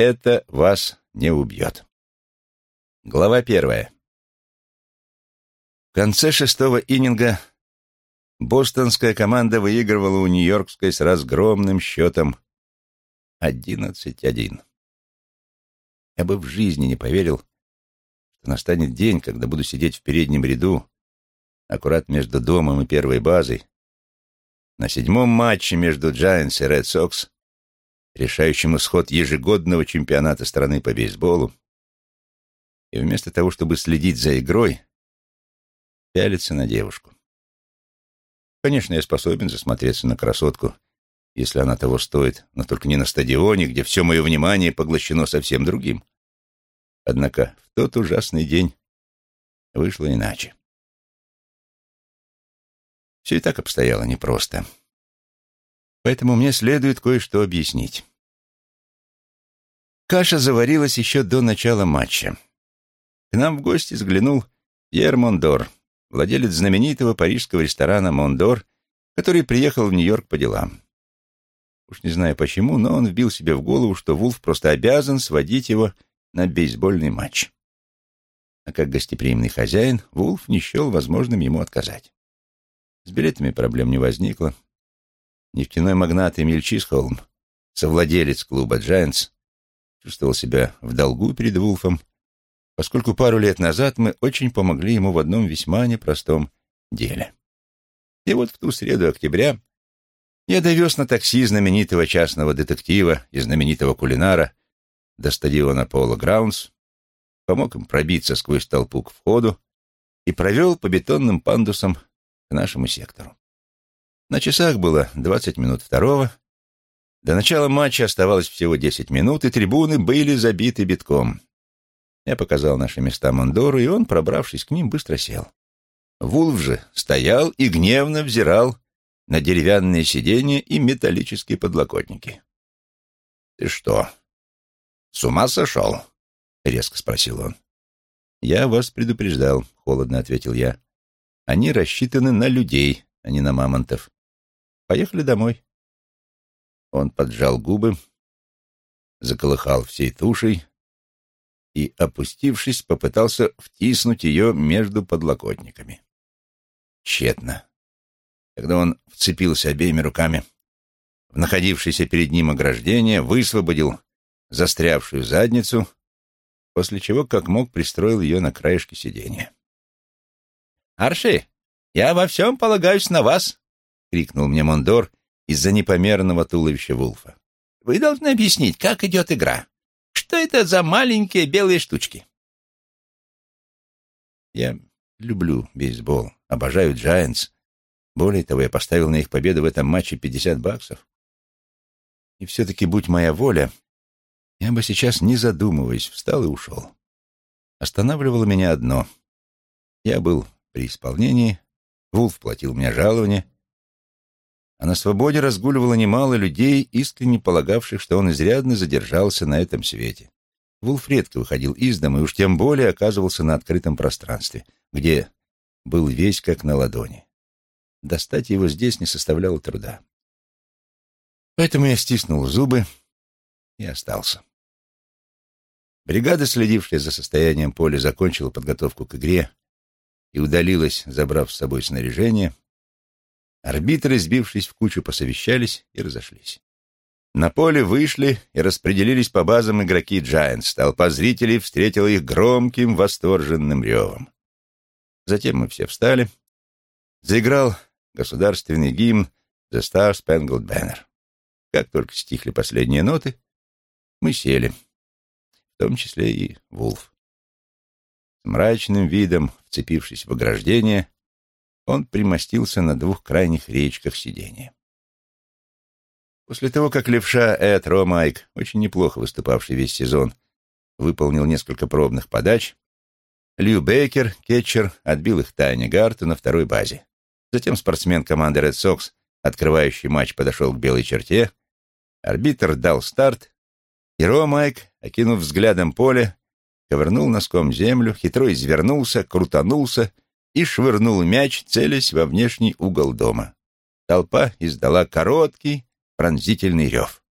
это вас не убьет. Глава первая. В конце шестого иннинга бостонская команда выигрывала у нью-йоркской с разгромным счетом 11-1. Я бы в жизни не поверил, что настанет день, когда буду сидеть в переднем ряду, аккурат между домом и первой базой, на седьмом матче между Giants и Red Sox, решающем исход ежегодного чемпионата страны по бейсболу, и вместо того, чтобы следить за игрой, пялиться на девушку. Конечно, я способен засмотреться на красотку, если она того стоит, но только не на стадионе, где все мое внимание поглощено совсем другим. Однако в тот ужасный день вышло иначе. Все и так обстояло непросто. Поэтому мне следует кое-что объяснить. Каша заварилась еще до начала матча. К нам в гости заглянул Пьер Мондор, владелец знаменитого парижского ресторана «Мондор», который приехал в Нью-Йорк по делам. Уж не знаю почему, но он вбил себе в голову, что Вулф просто обязан сводить его на бейсбольный матч. А как гостеприимный хозяин, Вулф не счел возможным ему отказать. С билетами проблем не возникло. Нефтяной магнат Эмиль Чисхолм, совладелец клуба «Джайантс», чувствовал себя в долгу перед Вулфом, поскольку пару лет назад мы очень помогли ему в одном весьма непростом деле. И вот в ту среду октября я довез на такси знаменитого частного детектива и знаменитого кулинара до стадиона Пола Граундс, помог им пробиться сквозь толпу к входу и провел по бетонным пандусам к нашему сектору. На часах было 20 минут второго. До начала матча оставалось всего 10 минут, и трибуны были забиты битком. Я показал наши места Мондору, и он, пробравшись к ним, быстро сел. Вулф же стоял и гневно взирал на деревянные сиденья и металлические подлокотники. «Ты что, с ума сошел?» — резко спросил он. «Я вас предупреждал», — холодно ответил я. «Они рассчитаны на людей, а не на мамонтов. Поехали домой». Он поджал губы, заколыхал всей тушей и, опустившись, попытался втиснуть ее между подлокотниками. Тщетно. Когда он вцепился обеими руками в находившееся перед ним ограждение, высвободил застрявшую задницу, после чего как мог пристроил ее на краешке сиденья. «Арши, я во всем полагаюсь на вас!» — крикнул мне Мондор из-за непомерного туловища Вулфа. «Вы должны объяснить, как идет игра. Что это за маленькие белые штучки?» Я люблю бейсбол, обожаю Giants. Более того, я поставил на их победу в этом матче 50 баксов. И все-таки, будь моя воля, я бы сейчас, не задумываясь, встал и ушел. Останавливало меня одно. Я был при исполнении, Вулф платил мне жалование, а на свободе разгуливало немало людей, искренне полагавших, что он изрядно задержался на этом свете. Вулф редко выходил из дома и уж тем более оказывался на открытом пространстве, где был весь как на ладони. Достать его здесь не составляло труда. Поэтому я стиснул зубы и остался. Бригада, следившая за состоянием поля, закончила подготовку к игре и удалилась, забрав с собой снаряжение. Арбитры, сбившись в кучу, посовещались и разошлись. На поле вышли и распределились по базам игроки Giants. Толпа зрителей встретила их громким, восторженным ревом. Затем мы все встали. Заиграл государственный гимн «The Star Spangled Banner». Как только стихли последние ноты, мы сели в том числе и Вулф. С мрачным видом, вцепившись в ограждение, он примостился на двух крайних речках сидения. После того, как левша Эд Ромайк, очень неплохо выступавший весь сезон, выполнил несколько пробных подач, Лью Бейкер, кетчер, отбил их Тайне Гарту на второй базе. Затем спортсмен команды Red Sox, открывающий матч, подошел к белой черте, арбитр дал старт, и Ромайк, окинув взглядом поле, ковырнул носком землю, хитро извернулся, крутанулся и швырнул мяч, целясь во внешний угол дома. Толпа издала короткий, пронзительный рев.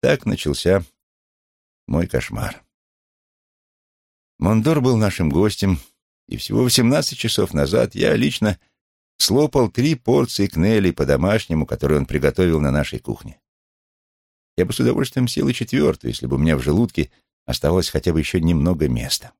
Так начался мой кошмар. Мондор был нашим гостем, и всего 18 часов назад я лично слопал три порции кнели по-домашнему, которые он приготовил на нашей кухне. Я бы с удовольствием сел и четвертую, если бы у меня в желудке оставалось хотя бы еще немного места.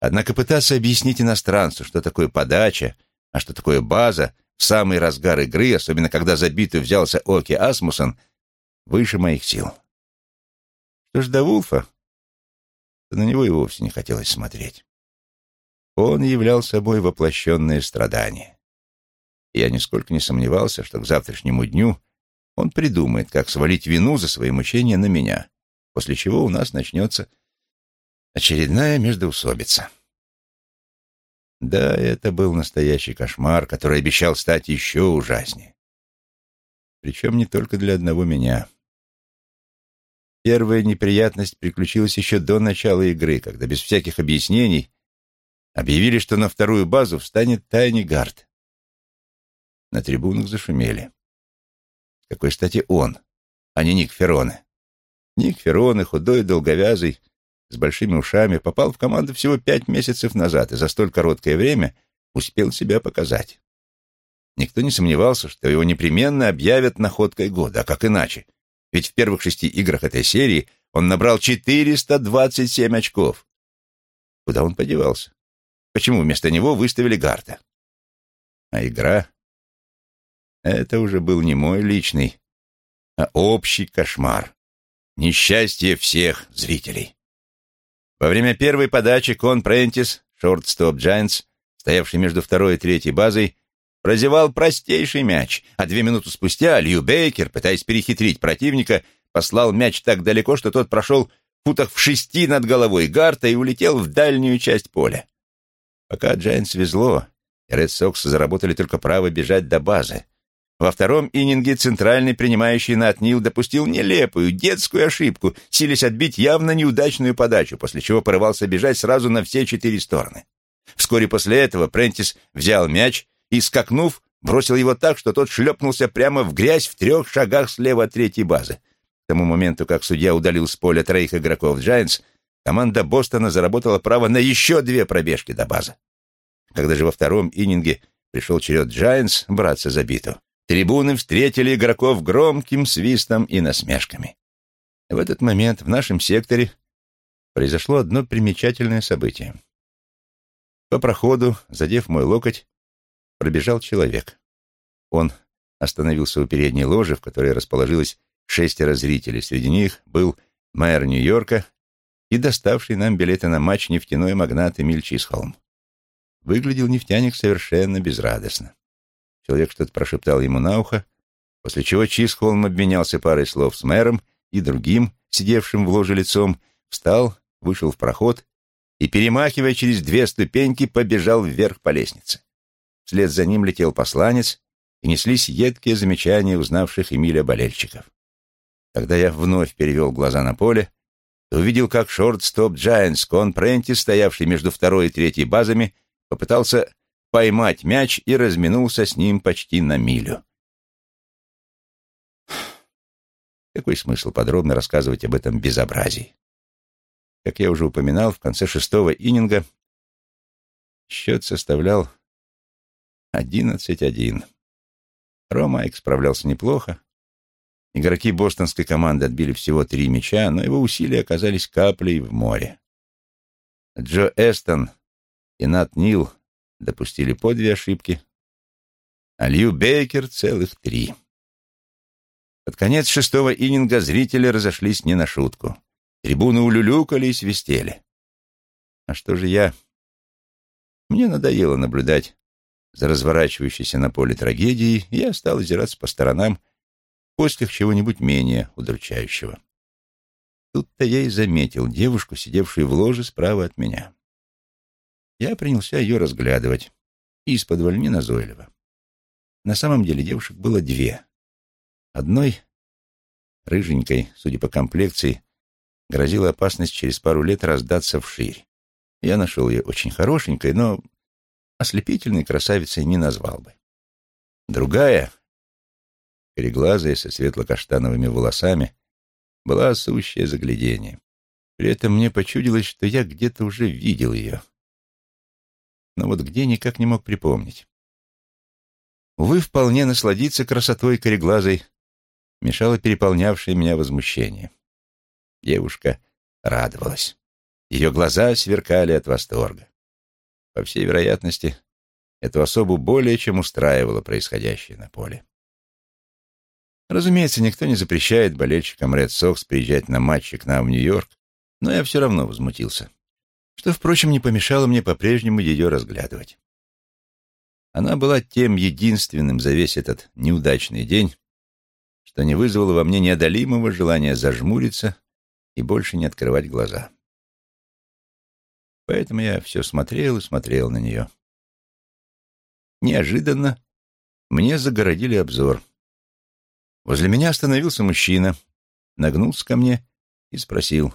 Однако пытаться объяснить иностранцу, что такое подача, а что такое база, в самый разгар игры, особенно когда забитую взялся Оки Асмусон, выше моих сил. Что ж до Вулфа, то на него и вовсе не хотелось смотреть. Он являл собой воплощенное страдание. И я нисколько не сомневался, что к завтрашнему дню он придумает, как свалить вину за свои мучения на меня, после чего у нас начнется очередная междоусобица. Да, это был настоящий кошмар, который обещал стать еще ужаснее. Причем не только для одного меня. Первая неприятность приключилась еще до начала игры, когда без всяких объяснений объявили, что на вторую базу встанет Тайни Гард. На трибунах зашумели. Какой, кстати, он, а не Ник Ферроне. Ник Ферроне, худой, долговязый, с большими ушами, попал в команду всего пять месяцев назад и за столь короткое время успел себя показать. Никто не сомневался, что его непременно объявят находкой года, а как иначе? Ведь в первых шести играх этой серии он набрал 427 очков. Куда он подевался? Почему вместо него выставили Гарта? А игра? Это уже был не мой личный, а общий кошмар. Несчастье всех зрителей. Во время первой подачи Кон Прентис, шорт-стоп Giants, стоявший между второй и третьей базой, прозевал простейший мяч, а две минуты спустя Лью Бейкер, пытаясь перехитрить противника, послал мяч так далеко, что тот прошел футах в шести над головой Гарта и улетел в дальнюю часть поля. Пока Giants везло, Ред Сокс заработали только право бежать до базы. Во втором иннинге центральный принимающий Нат Нил допустил нелепую, детскую ошибку, силясь отбить явно неудачную подачу, после чего порывался бежать сразу на все четыре стороны. Вскоре после этого Прентис взял мяч и, скакнув, бросил его так, что тот шлепнулся прямо в грязь в трех шагах слева от третьей базы. К тому моменту, как судья удалил с поля троих игроков Giants, команда Бостона заработала право на еще две пробежки до базы. Когда же во втором иннинге пришел черед Giants браться за биту, Трибуны встретили игроков громким свистом и насмешками. В этот момент в нашем секторе произошло одно примечательное событие. По проходу, задев мой локоть, пробежал человек. Он остановился у передней ложи, в которой расположилось шестеро зрителей. Среди них был мэр Нью-Йорка и доставший нам билеты на матч нефтяной магнат Эмиль Чисхолм. Выглядел нефтяник совершенно безрадостно. Человек что-то прошептал ему на ухо, после чего Чисхолм обменялся парой слов с мэром и другим, сидевшим в ложе лицом, встал, вышел в проход и, перемахивая через две ступеньки, побежал вверх по лестнице. Вслед за ним летел посланец, и неслись едкие замечания узнавших Эмиля болельщиков. Когда я вновь перевел глаза на поле, то увидел, как шорт-стоп Giants Кон Пренти, стоявший между второй и третьей базами, попытался поймать мяч и разминулся с ним почти на милю. Какой смысл подробно рассказывать об этом безобразии? Как я уже упоминал, в конце шестого ининга счет составлял 11-1. Ромайк справлялся неплохо. Игроки бостонской команды отбили всего три мяча, но его усилия оказались каплей в море. Джо Эстон и Нат Нил допустили по две ошибки, а Лью Бейкер целых три. Под конец шестого ининга зрители разошлись не на шутку. Трибуны улюлюкали и свистели. А что же я? Мне надоело наблюдать за разворачивающейся на поле трагедией, и я стал озираться по сторонам в поисках чего-нибудь менее удручающего. Тут-то я и заметил девушку, сидевшую в ложе справа от меня. Я принялся ее разглядывать, из-под не назойливо. На самом деле девушек было две. Одной, рыженькой, судя по комплекции, грозила опасность через пару лет раздаться вширь. Я нашел ее очень хорошенькой, но ослепительной красавицей не назвал бы. Другая, переглазая, со светло-каштановыми волосами, была сущее заглядение. При этом мне почудилось, что я где-то уже видел ее. Но вот где никак не мог припомнить. Увы, вполне насладиться красотой кореглазой мешало переполнявшее меня возмущение. Девушка радовалась. Ее глаза сверкали от восторга. По всей вероятности, эту особу более чем устраивало происходящее на поле. Разумеется, никто не запрещает болельщикам Ред Сокс приезжать на матчи к нам в Нью-Йорк, но я все равно возмутился, что, впрочем, не помешало мне по-прежнему ее разглядывать. Она была тем единственным за весь этот неудачный день, что не вызвало во мне неодолимого желания зажмуриться и больше не открывать глаза. Поэтому я все смотрел и смотрел на нее. Неожиданно мне загородили обзор. Возле меня остановился мужчина, нагнулся ко мне и спросил,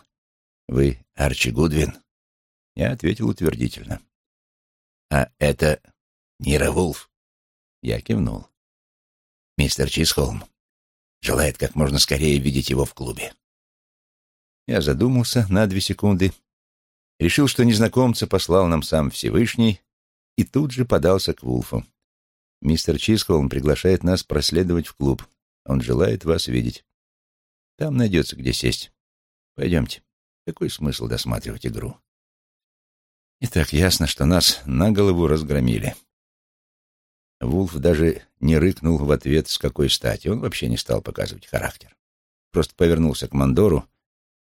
«Вы Арчи Гудвин?» Я ответил утвердительно. «А это Нира Вулф?» Я кивнул. «Мистер Чисхолм желает как можно скорее видеть его в клубе». Я задумался на две секунды, решил, что незнакомца послал нам сам Всевышний, и тут же подался к Вулфу. «Мистер Чисхолм приглашает нас проследовать в клуб. Он желает вас видеть. Там найдется, где сесть. Пойдемте. Какой смысл досматривать игру? И так ясно, что нас на голову разгромили. Вулф даже не рыкнул в ответ, с какой стати. Он вообще не стал показывать характер. Просто повернулся к Мандору,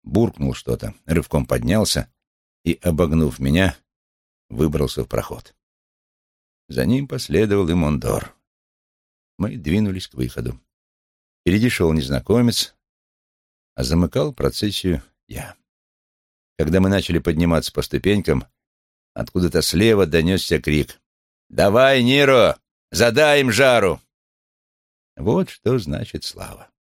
буркнул что-то, рывком поднялся и, обогнув меня, выбрался в проход. За ним последовал и Мондор. Мы двинулись к выходу. Впереди шел незнакомец, а замыкал процессию я. Когда мы начали подниматься по ступенькам, откуда-то слева донесся крик. «Давай, Ниро, задай им жару!» Вот что значит слава.